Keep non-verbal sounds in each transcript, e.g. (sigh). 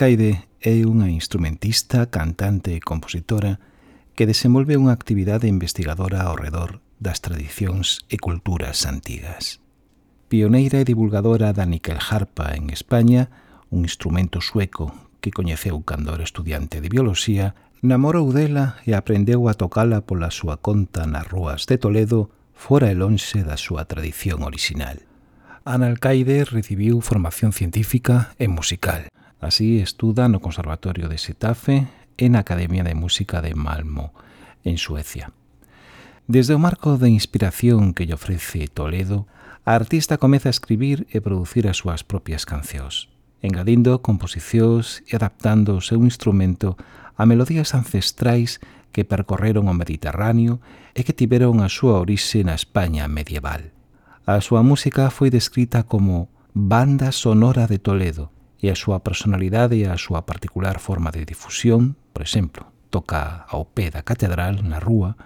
Alcaide é unha instrumentista, cantante e compositora que desenvolve unha actividade investigadora ao redor das tradicións e culturas antigas. Pioneira e divulgadora da nickelharpa en España, un instrumento sueco que coñeceu cando era estudiante de bioloxía, namorou dela e aprendeu a tocala pola súa conta nas rúas de Toledo fora e lonxe da súa tradición orixinal. Ana Alcaide recibiu formación científica e musical. Así estuda no Conservatorio de Setafe e na Academia de Música de Malmo, en Suecia. Desde o marco de inspiración que lle ofrece Toledo, a artista comeza a escribir e producir as súas propias cancións, engadindo composicións e adaptando o seu instrumento a melodías ancestrais que percorreron o Mediterráneo e que tiveron a súa orixe na España medieval. A súa música foi descrita como banda sonora de Toledo, e a súa personalidade e a súa particular forma de difusión, por exemplo, toca ao pé da catedral na rúa,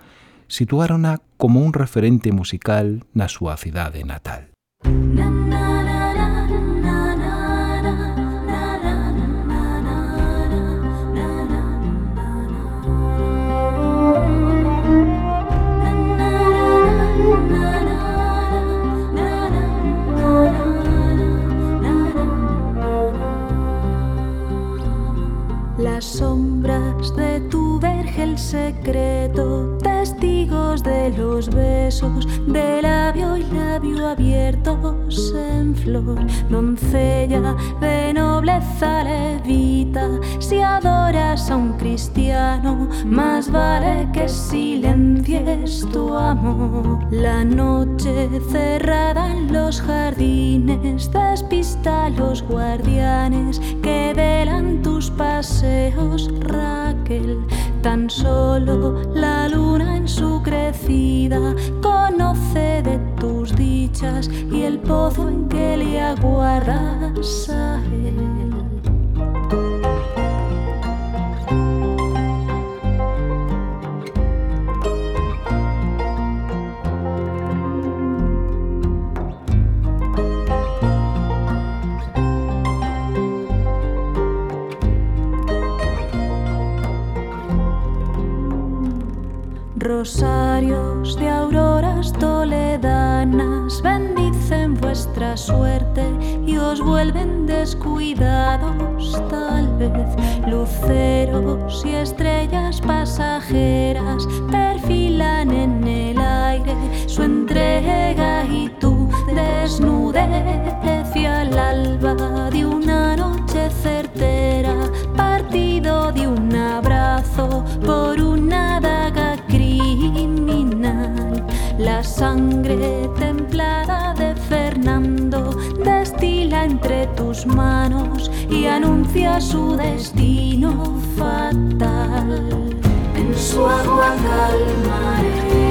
situárona como un referente musical na súa cidade natal. Na sombras de tu vergel secreto testigos de los besos de labio y labio abiertos en flor, doncella de nobleza levita, si adoras a un cristiano, más vale que silencies tu amor. La noche cerrada en los jardines despista a los guardianes que velan tus paseos Raquel, tan solo la luna en su crecida conoce de tus dichas y el pozo en que le aguardas a él. Tal vez. Luceros y estrellas pasajeras perfilan en el aire su entrega y tu desnudez hacia el alba de una noche certera, partido de un abrazo por una daga la sangre templada de Fernando destila entre tus manos y anuncia su destino fatal. En su agua calmaré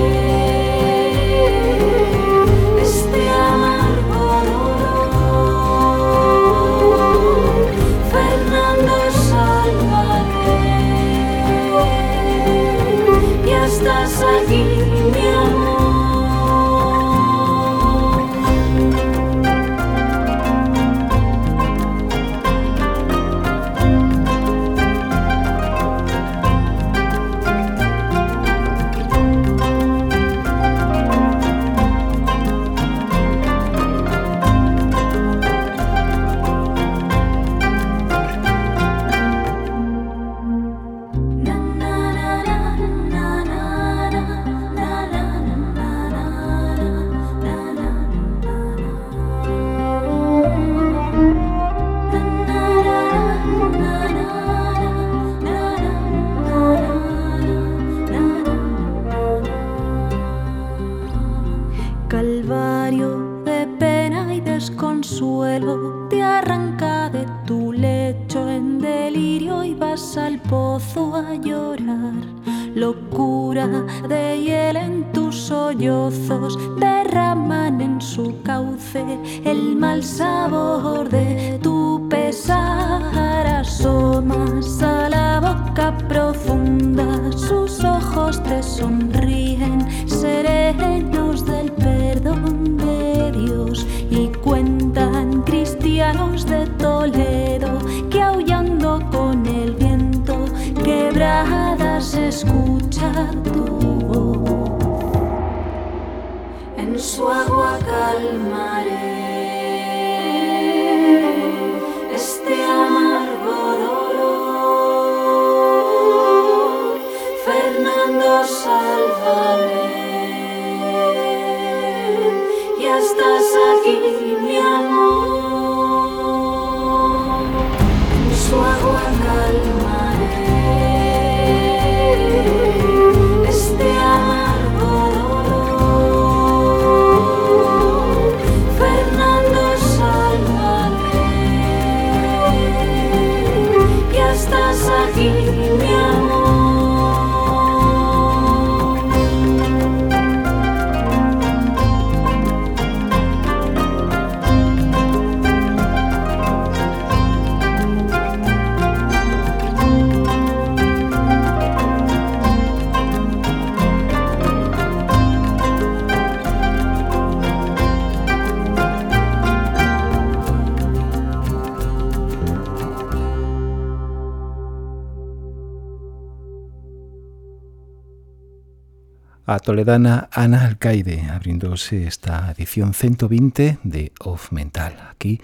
A toledana Ana Alcaide abrindose esta edición 120 de Off Mental aquí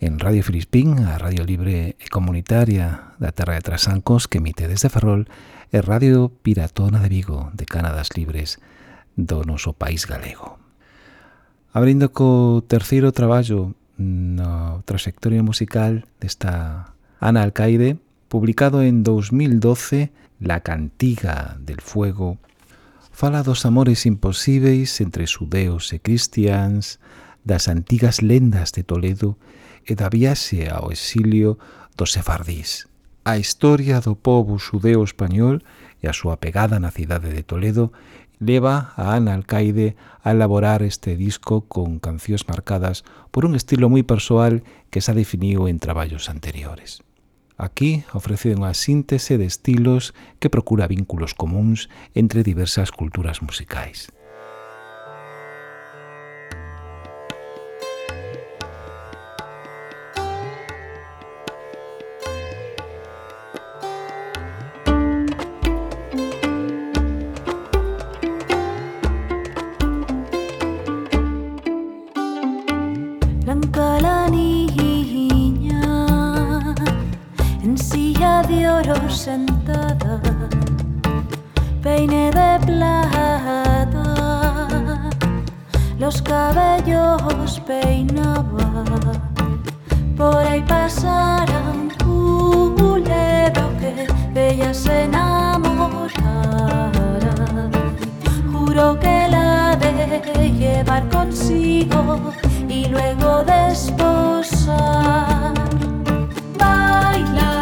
en Radio Filispín, a Radio Libre e Comunitaria da Terra de Trasancos que emite desde Ferrol e Radio Piratona de Vigo de Canadas Libres do noso país galego. Abrindo co terceiro traballo na trayectoria musical desta Ana Alcaide, publicado en 2012, La Cantiga del Fuego, fala dos amores imposíveis entre xudeos e cristiáns, das antigas lendas de Toledo e da viaxe ao exilio dos sefardís. A historia do povo xudeo español e a súa pegada na cidade de Toledo leva a Ana Alcaide a elaborar este disco con cancións marcadas por un estilo moi persoal que xa definiu en traballos anteriores. Aquí ofrece unha síntese de estilos que procura vínculos comuns entre diversas culturas musicais. Sentada, peine de plata, los cabellos peinaba, por ahí pasara un culebro que de ella se enamorara. Juro que la de llevar consigo y luego desposar. Baila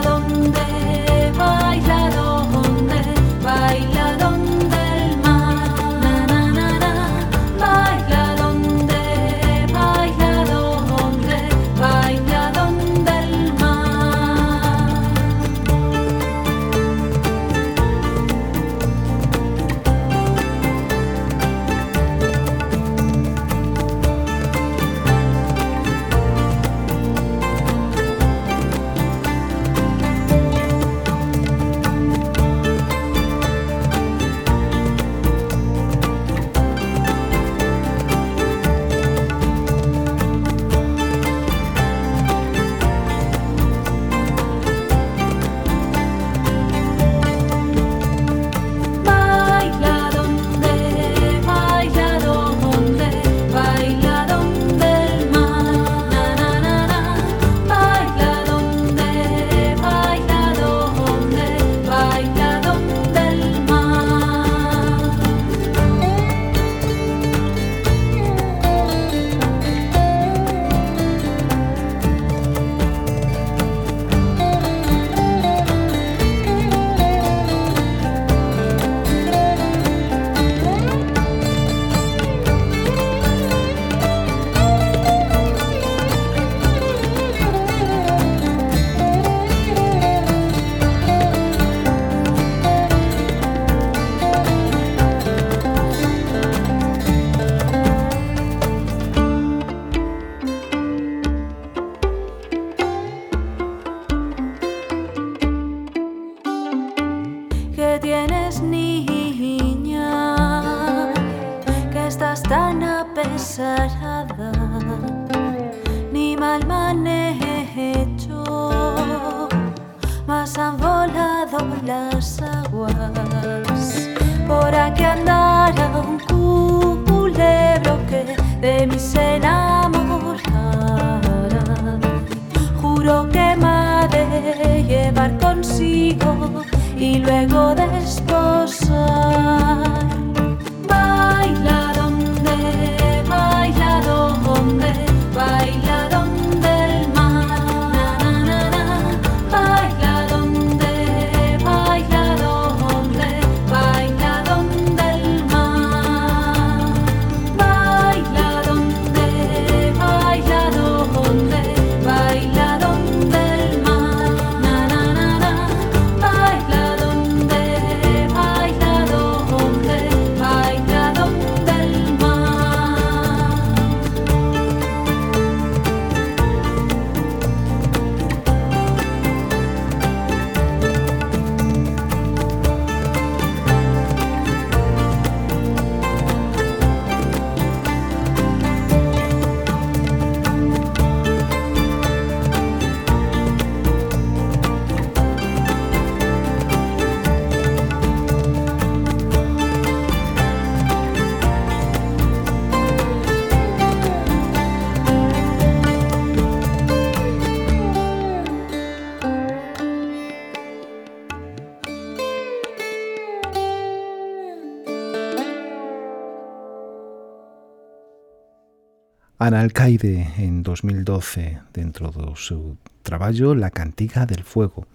Ana Alcaide en 2012 dentro do seu traballo La cantiga del fuego,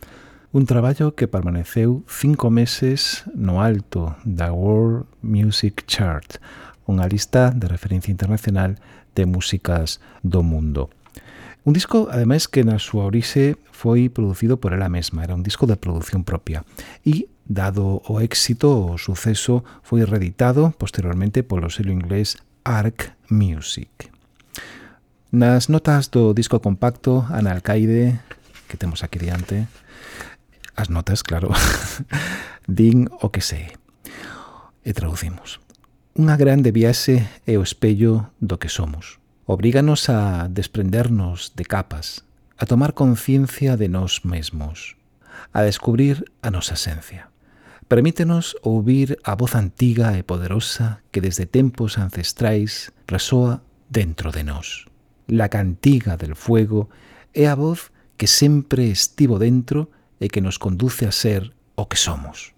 un traballo que permaneceu cinco meses no alto da World Music Chart, unha lista de referencia internacional de músicas do mundo. Un disco, ademais, que na súa orixe foi producido por ela mesma, era un disco de produción propia, e Dado o éxito, o suceso foi reeditado posteriormente polo selo inglés Arc Music. Nas notas do disco compacto Analcaide, que temos aquí diante, as notas, claro, (laughs) din o que sei. E traducimos. Unha grande viaxe é o espello do que somos. Obríganos a desprendernos de capas, a tomar conciencia de nós mesmos, a descubrir a nosa esencia. Permítenos ouvir a voz antiga e poderosa que desde tempos ancestrais resoa dentro de nós. La cantiga del fuego é a voz que sempre estivo dentro e que nos conduce a ser o que somos.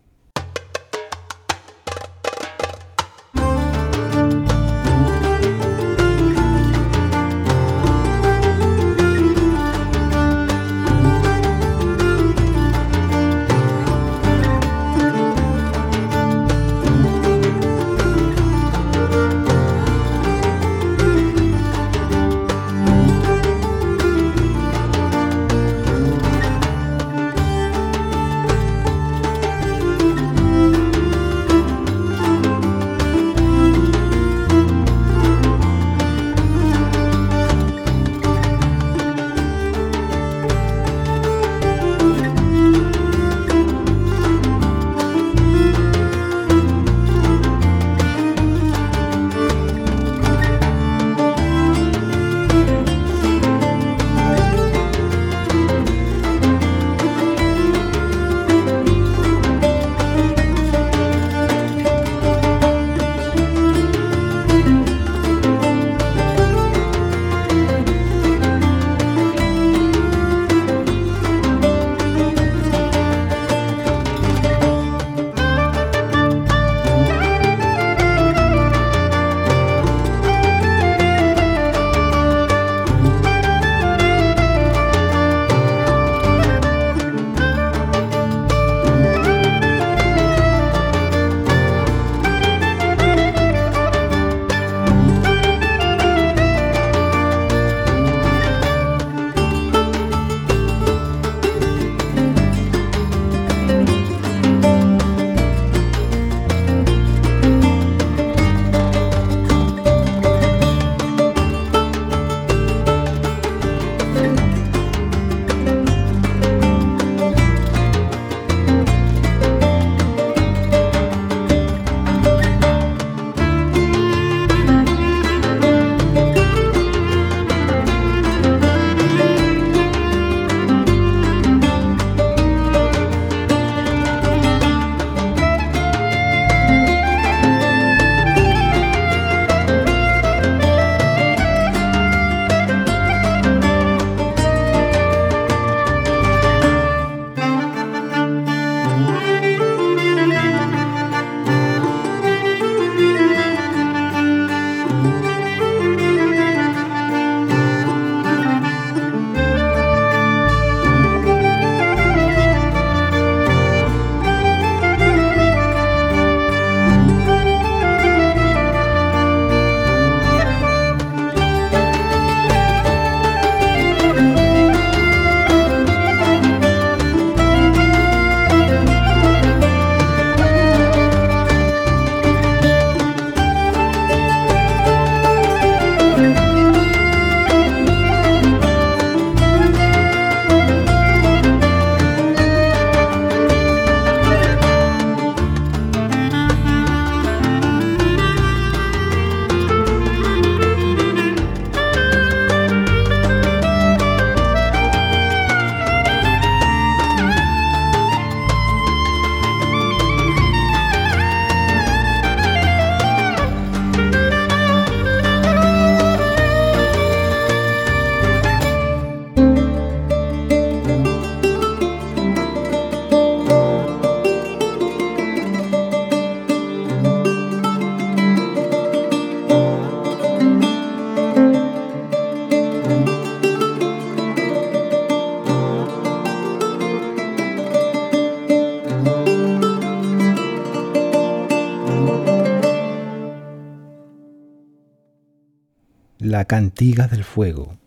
La cantiga del fuego,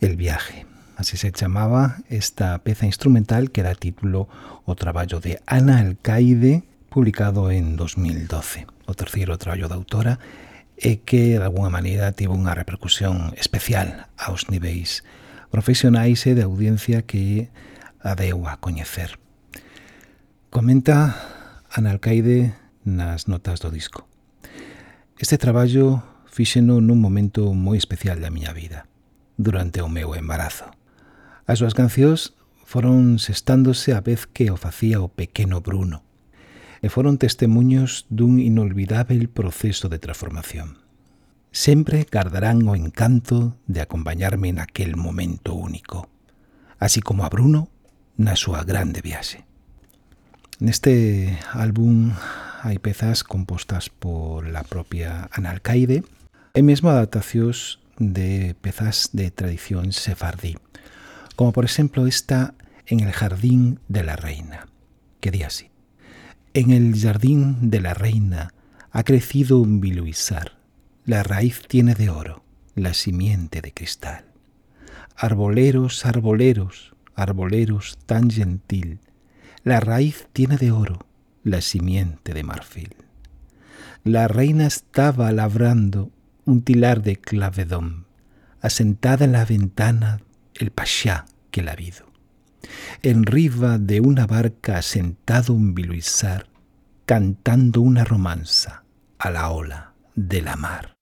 el viaje. Así se chamaba esta peza instrumental que era título o traballo de Ana Alcaide, publicado en 2012. O terceiro traballo da autora e que, de alguna maneira, tivo unha repercusión especial aos niveis profesionais e de audiencia que a deu a coñecer. Comenta Ana Alcaide nas notas do disco. Este traballo fíxeno nun momento moi especial da miña vida, durante o meu embarazo. As súas cancións foron sestándose a vez que o facía o pequeno Bruno, e foron testemunhos dun inolvidável proceso de transformación. Sempre gardarán o encanto de acompañarme naquel momento único, así como a Bruno na súa grande viaxe. Neste álbum hai pezas compostas por la propia Analcaide e mesmo adaptacións de pezas de tradición sefardí como por ejemplo esta en el jardín de la reina, que di así. En el jardín de la reina ha crecido un biluizar, la raíz tiene de oro, la simiente de cristal. Arboleros, arboleros, arboleros tan gentil, la raíz tiene de oro, la simiente de marfil. La reina estaba labrando un tilar de clavedón, asentada en la ventana el pasha que la vido. En riva de una barca sentado un biluizar, cantando una romanza a la ola de la mar.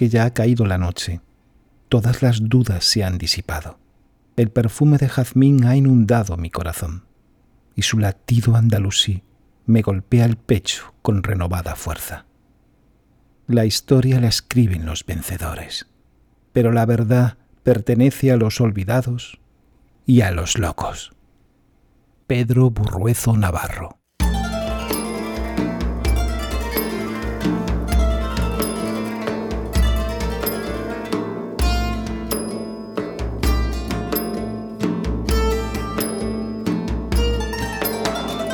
Que ya ha caído la noche, todas las dudas se han disipado. El perfume de jazmín ha inundado mi corazón y su latido andalusí me golpea el pecho con renovada fuerza. La historia la escriben los vencedores, pero la verdad pertenece a los olvidados y a los locos. Pedro Burruezo Navarro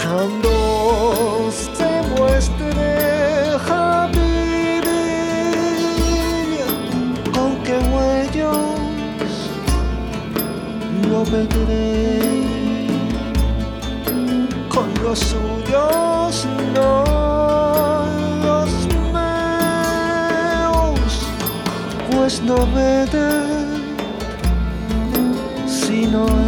Cuando se muestre Habibi, con que ellos lo pediré, con los suyos no. los meus, Pues no vete, sino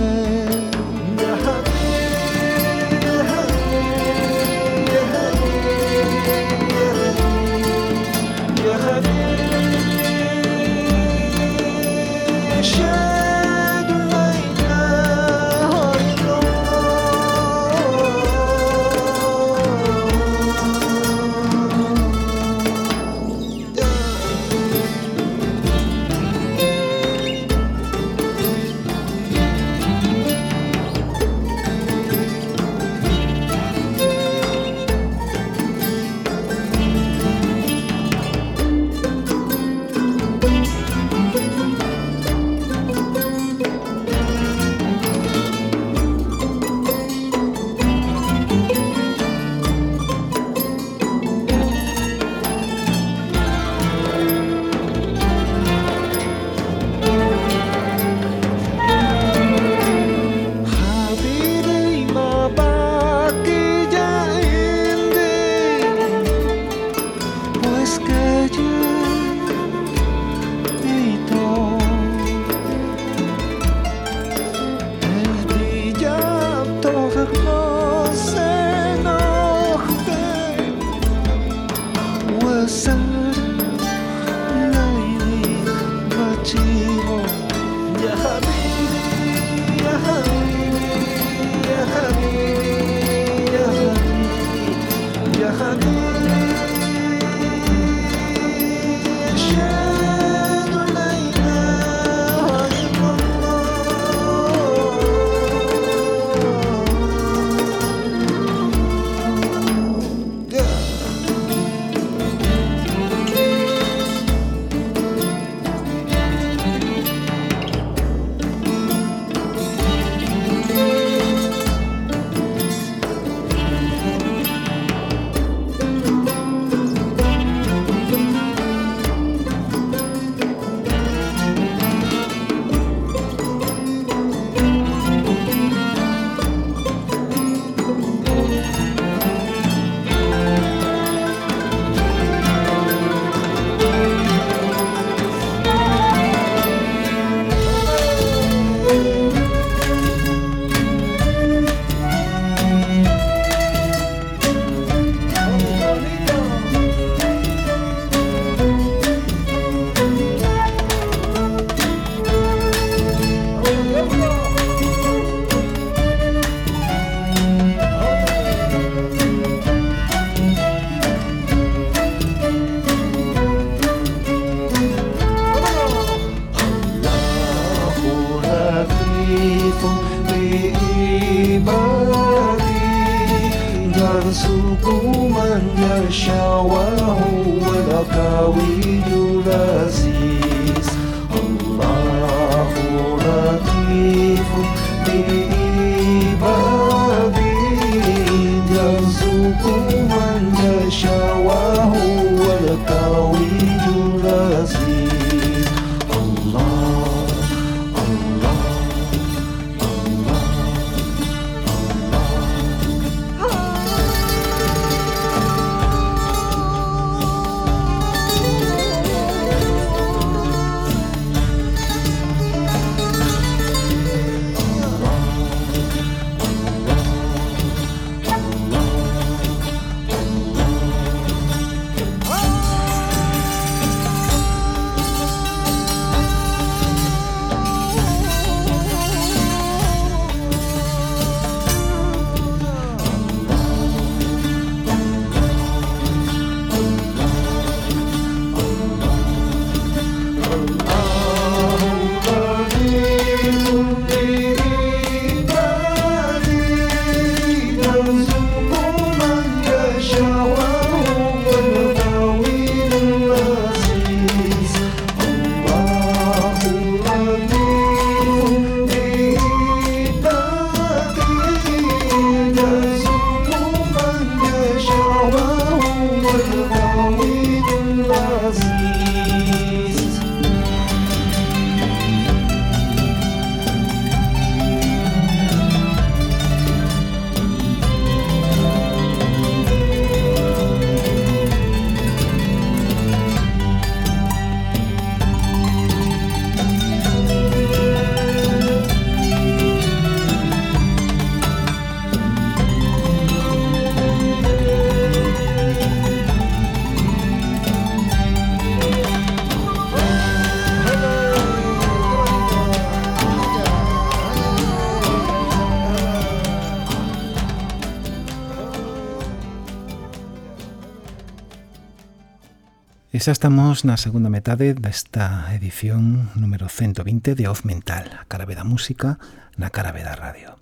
E xa estamos na segunda metade desta edición número 120 de Off Mental, a cara da música na cara da radio.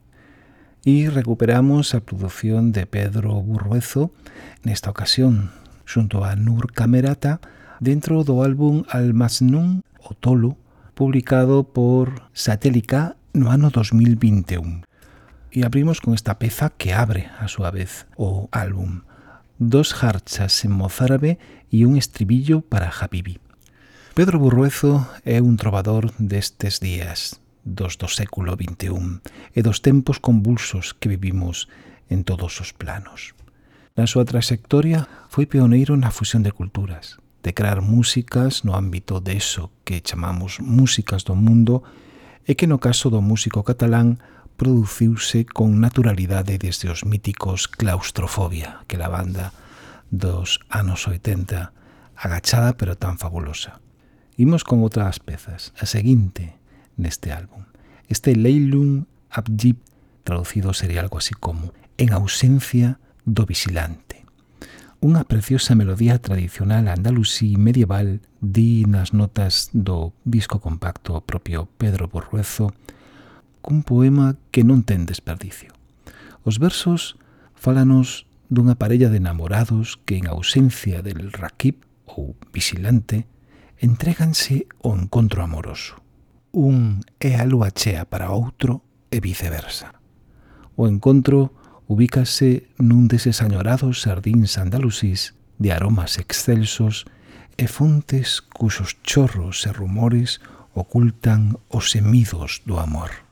E recuperamos a produción de Pedro Burruezo, nesta ocasión xunto a Nur Camerata, dentro do álbum Almasnun o Tolo, publicado por Satélica no ano 2021 e abrimos con esta peza que abre a súa vez o álbum dos jarchas en mozárabe e un estribillo para Habibi. Pedro Burruezo é un trovador destes días, dos do século XXI, e dos tempos convulsos que vivimos en todos os planos. Na súa trayectoria foi pioneiro na fusión de culturas, de crear músicas no ámbito deso que chamamos músicas do mundo e que no caso do músico catalán produciuse con naturalidade desde os míticos claustrofobia, que la banda dos anos 80, agachada pero tan fabulosa. Imos con outras pezas, a seguinte neste álbum. Este Leilun Abjib, traducido sería algo así como En ausencia do vigilante. Unha preciosa melodía tradicional andalusí medieval di nas notas do disco compacto propio Pedro Borruezo, cun poema que non ten desperdicio. Os versos fálanos dunha parella de enamorados que en ausencia del raquib ou vigilante entréganse ao encontro amoroso. Un é a lúa chea para outro e viceversa. O encontro ubícase nun deses añorados sardíns andalusís de aromas excelsos e fontes cuxos chorros e rumores ocultan os semidos do amor.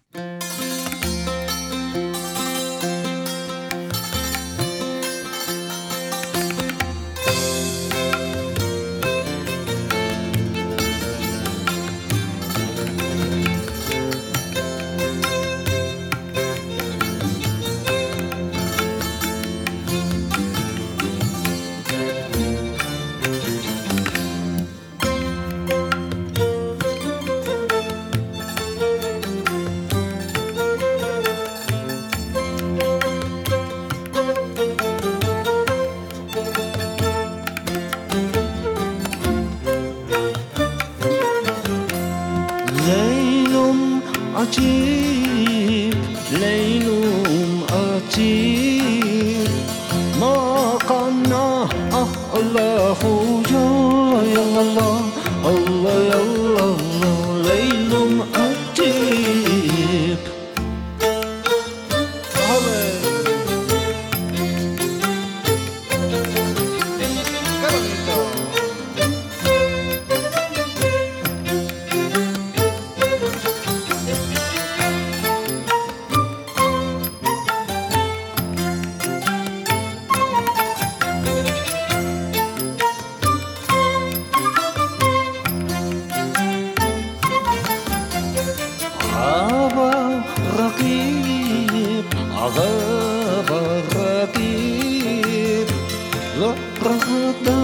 Rahatla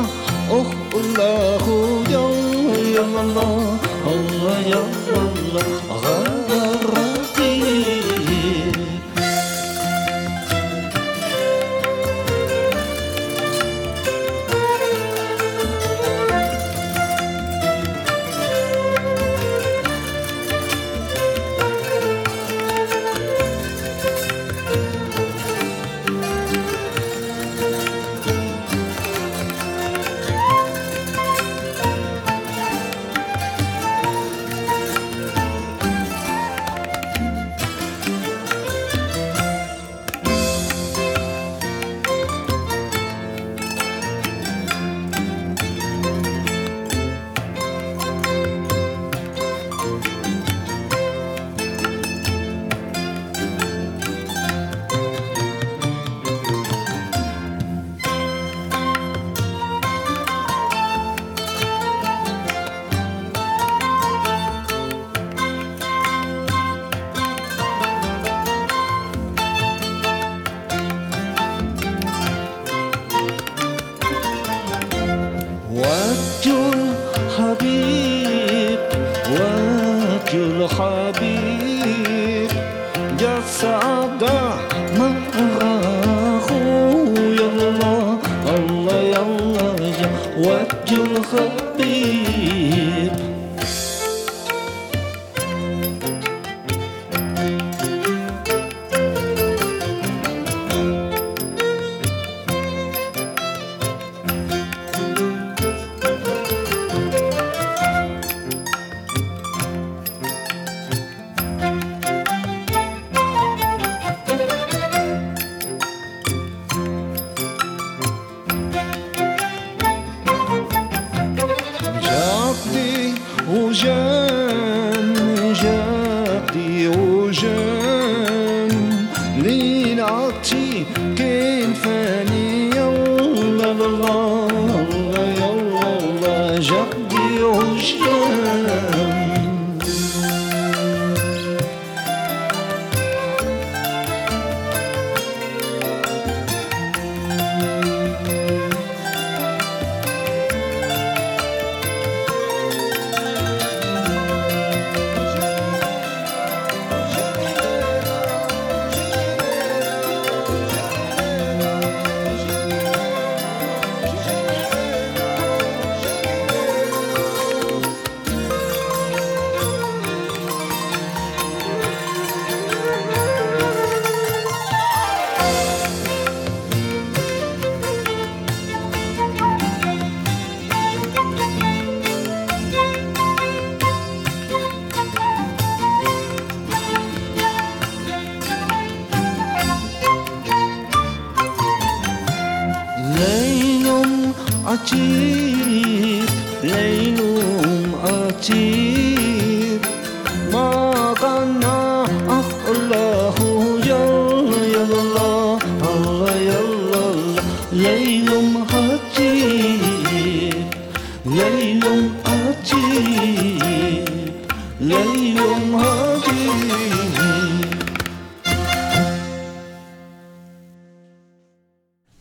oh Allahu ya Allah Allah ya Allah.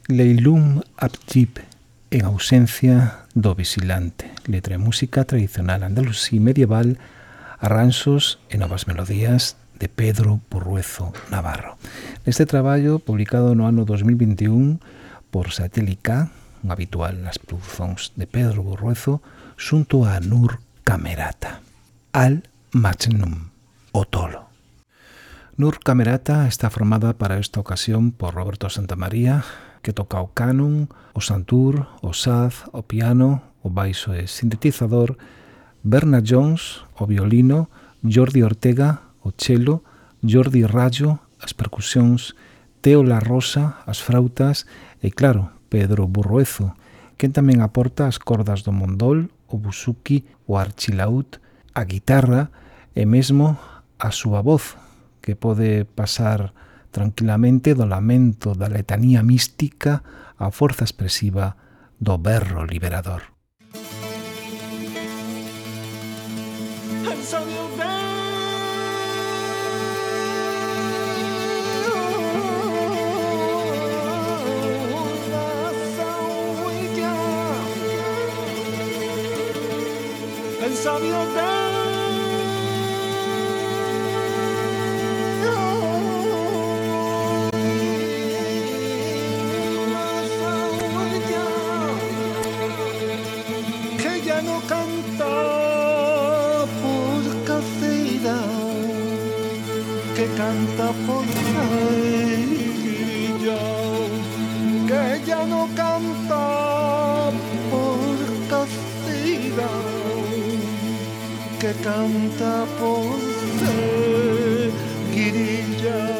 Leilum Abjib en ausencia do Vigilante. Letra e música tradicional andalusí medieval, arranxos e novas melodías de Pedro Burruezo Navarro. Neste traballo, publicado no ano 2021 por Satélica, un habitual nas produzóns de Pedro Burruezo, xunto a Nur Camerata. Al Machnum, o tolo. Nur Camerata está formada para esta ocasión por Roberto Santamaría, que toca o canon, o santur, o saz, o piano, o baixo e sintetizador, Berna Jones, o violino, Jordi Ortega, o cello, Jordi Rayo, as percusións, Teo La Rosa, as frautas e, claro, Pedro Burruezo, quen tamén aporta as cordas do mondol, o busuki, o archilaut, a guitarra e mesmo a súa voz, que pode pasar Tranquilamente do lamento da letanía mística a forza expresiva do berro liberador. con Jaililla, que ya no canta por castidad, que canta por ser guirilla.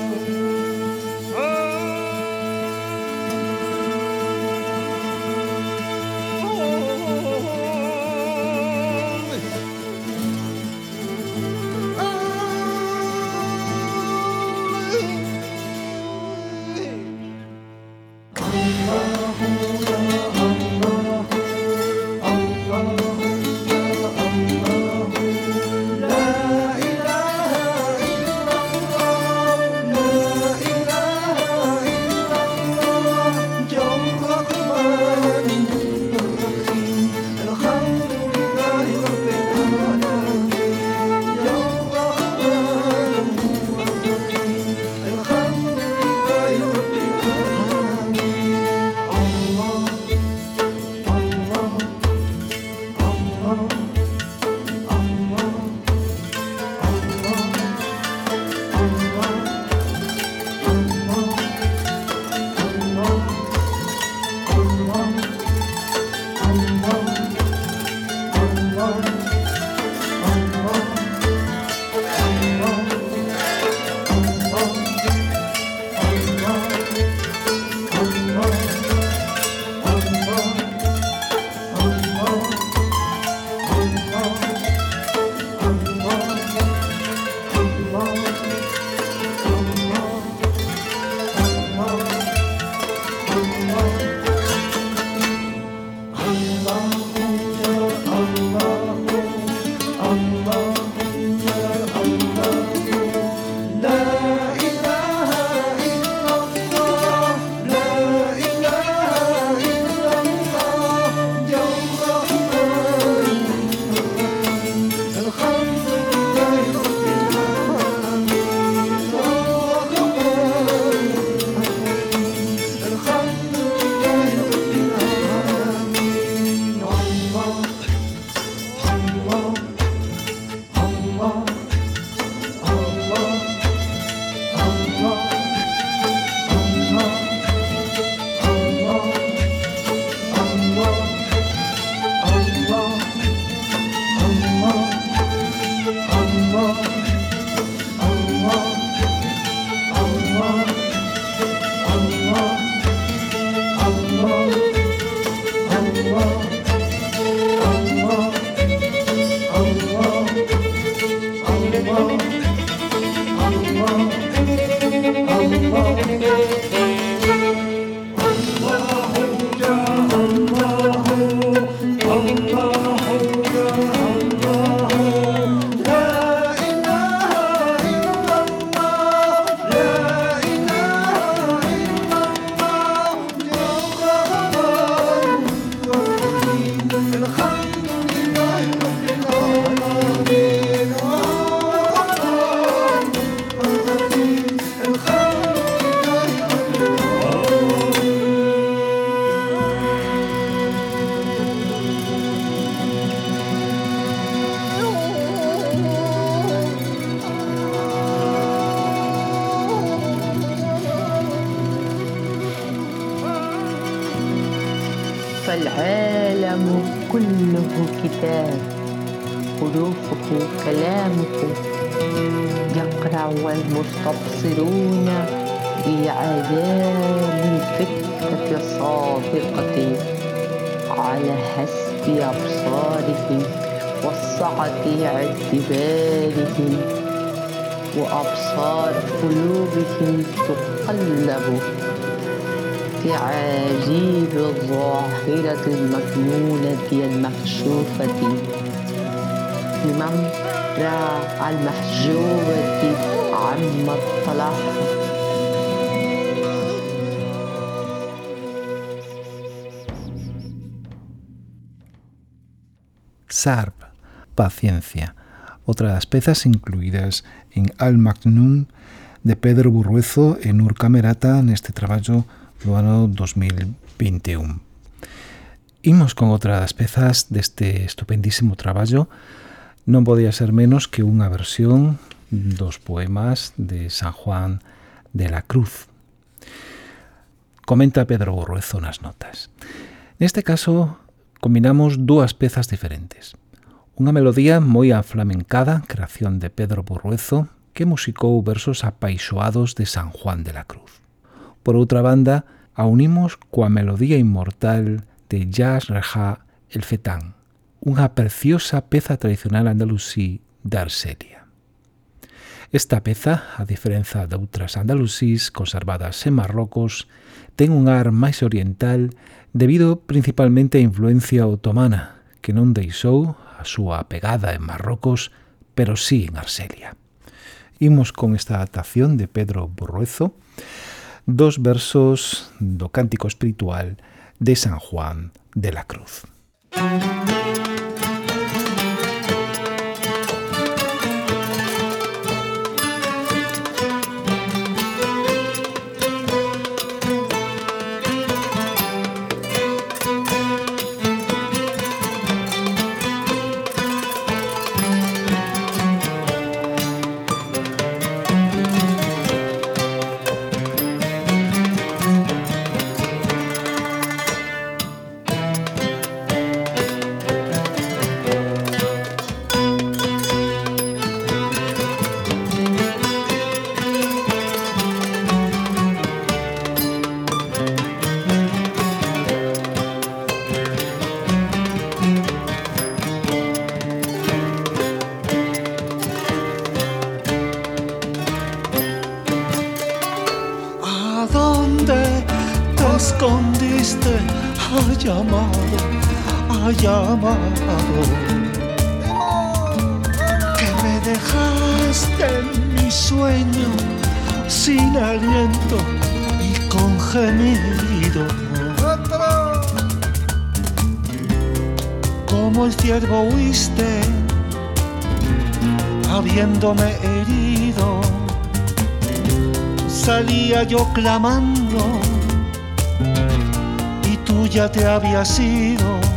كله كتاب. حروفه كلامه يقرع المستبصرون بأذان الفكرة الصادقة على حسب أبصارهم وسعة اعتبارهم وأبصار قلوبهم تقلب عجيب الظاهرة المكنونة المكشوفة لمن رأى المحجوبة عما اطلعها Sarp, Paciencia, outra das pezas incluídas en Al Magnum de Pedro Burruezo e Nur Camerata neste traballo do ano 2021. Imos con outra das pezas deste estupendísimo traballo. Non podía ser menos que unha versión dos poemas de San Juan de la Cruz. Comenta Pedro Borruezo nas notas. Neste caso, combinamos dúas pezas diferentes. Unha melodía moi aflamencada, creación de Pedro Borruezo, que musicou versos apaixoados de San Juan de la Cruz. Por outra banda, a unimos coa melodía inmortal de Jazz Rajá El Fetán, unha preciosa peza tradicional andalusí de Arcelia. Esta peza, a diferenza de outras andalusís conservadas en Marrocos, ten un ar máis oriental debido principalmente á influencia otomana, que non deixou a súa pegada en Marrocos, pero sí en Arselia. Imos con esta adaptación de Pedro Borruezo, dos versos do cántico espiritual de San Juan de la Cruz. Clamando y tú ya te habías ido.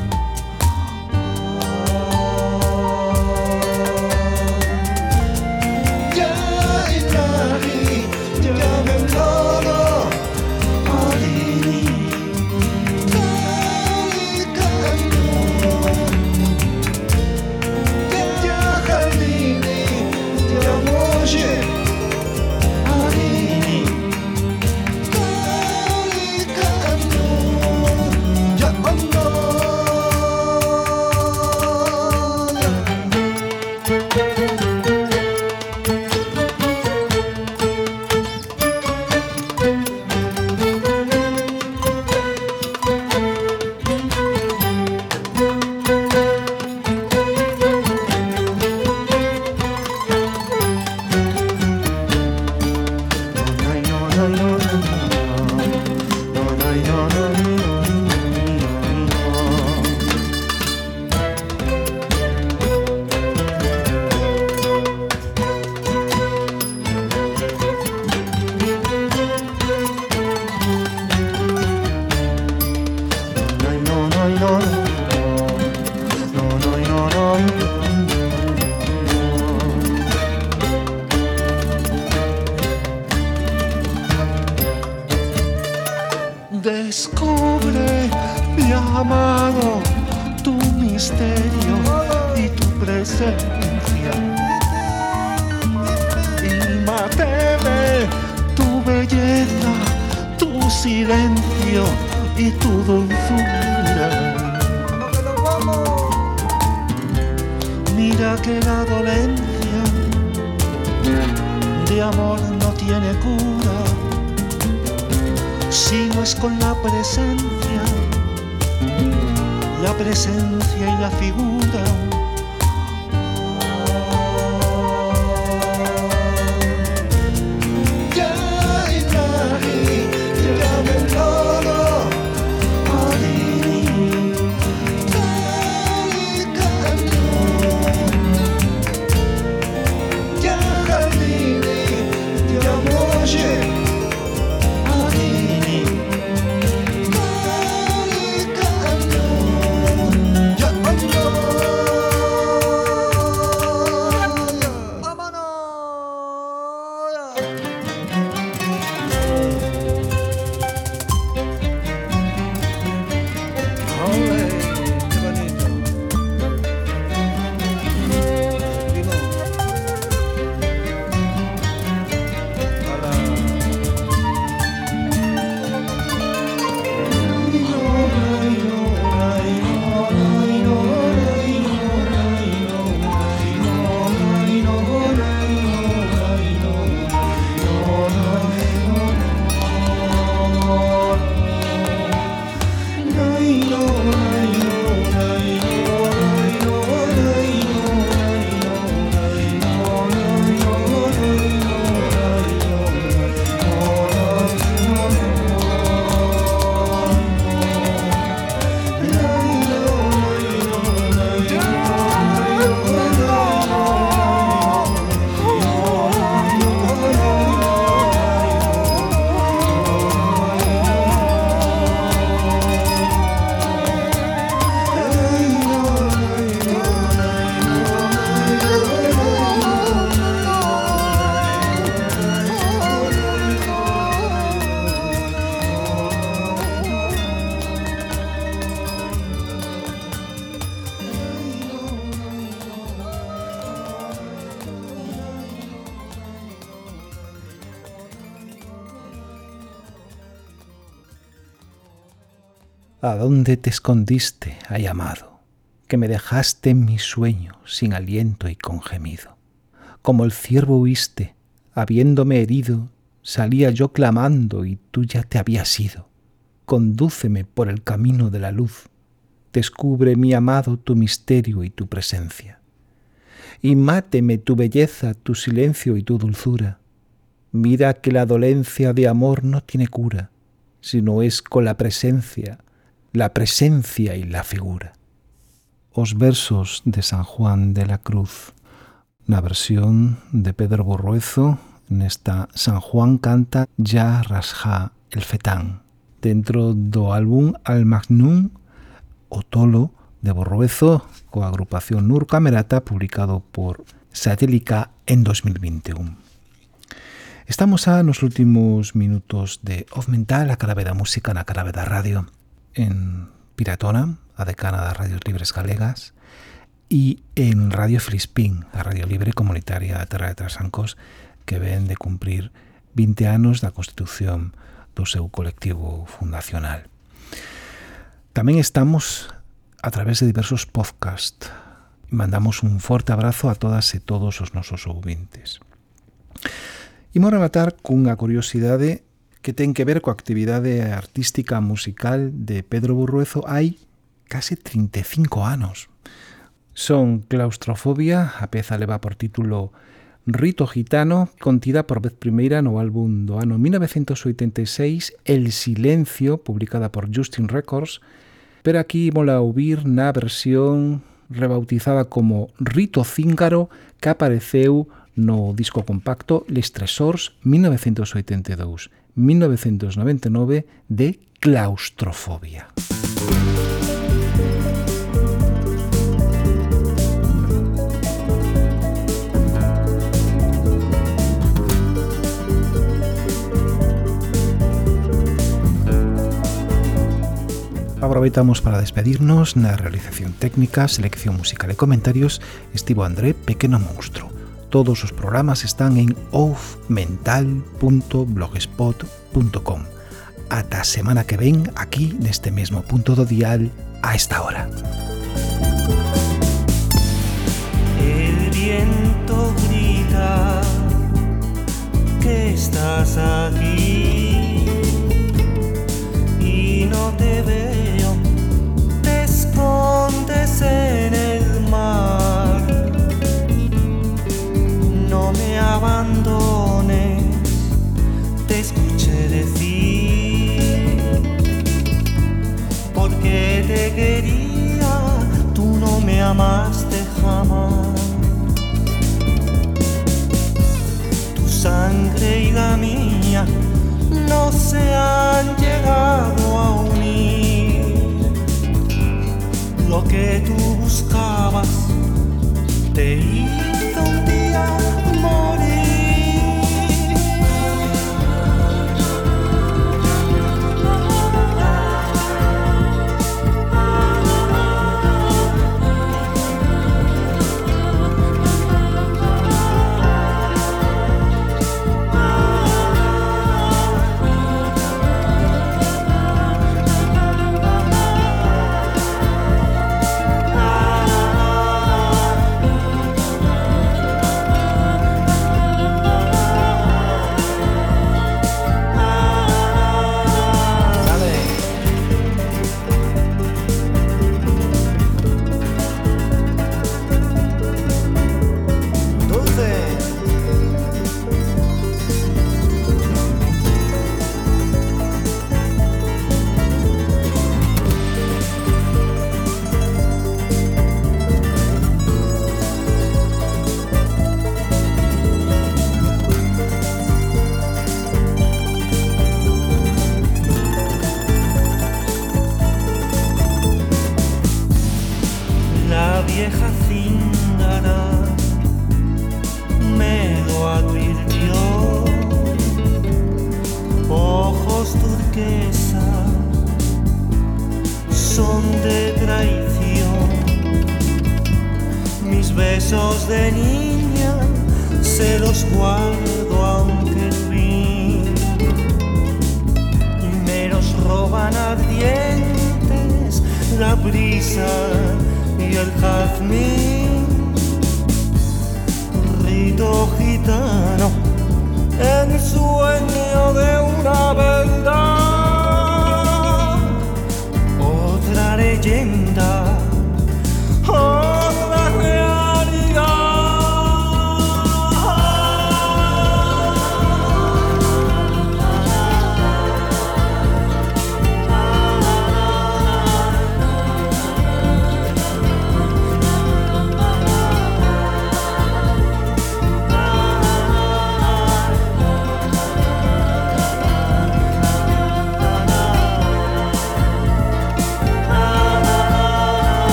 ¿A dónde te escondiste, ay amado? Que me dejaste en mi sueño, sin aliento y con gemido. Como el ciervo huiste, habiéndome herido, salía yo clamando y tú ya te habías ido. Condúceme por el camino de la luz. Descubre, mi amado, tu misterio y tu presencia. Y máteme tu belleza, tu silencio y tu dulzura. Mira que la dolencia de amor no tiene cura, sino es con la presencia, la presencia y la figura. Os versos de San Juan de la Cruz, na versión de Pedro Borruezo, nesta San Juan canta Ya rasja el fetán. Dentro do álbum Al Magnum, O Tolo, de Borruezo, coa agrupación Nur Camerata, publicado por Satélica en 2021. Estamos a nos últimos minutos de Off Mental, a cara da música na cara da radio en Piratona, a decana das Radios Libres Galegas, e en Radio Frispín, a Radio Libre Comunitaria da Terra de Trasancos, que ven de cumprir 20 anos da constitución do seu colectivo fundacional. Tamén estamos a través de diversos podcast. Mandamos un forte abrazo a todas e todos os nosos ouvintes. Imos rematar cunha curiosidade que ten que ver coa actividade artística musical de Pedro Burruezo hai case 35 anos. Son Claustrofobia, a peza leva por título Rito Gitano, contida por vez primeira no álbum do ano 1986 El Silencio, publicada por Justin Records, pero aquí mola ouvir na versión rebautizada como Rito Cíngaro que apareceu no disco compacto Les Tresors 1982. 1982-1999 de Claustrofobia. Aproveitamos para despedirnos na realización técnica, selección musical e comentarios estivo André Pequeno Monstro. Todos os programas están en offmental.blogspot.com. Ata a semana que ven aquí neste mesmo punto do dial a esta hora. El viento grita que estás aquí y no te veo, te escondes en el mar me abandones, te escuché decir, porque te quería, tú no me amaste jamás. Tu sangre y la mía no se han llegado a unir. Lo que tú buscabas te hizo un día.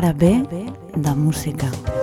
Ara B de música. Música.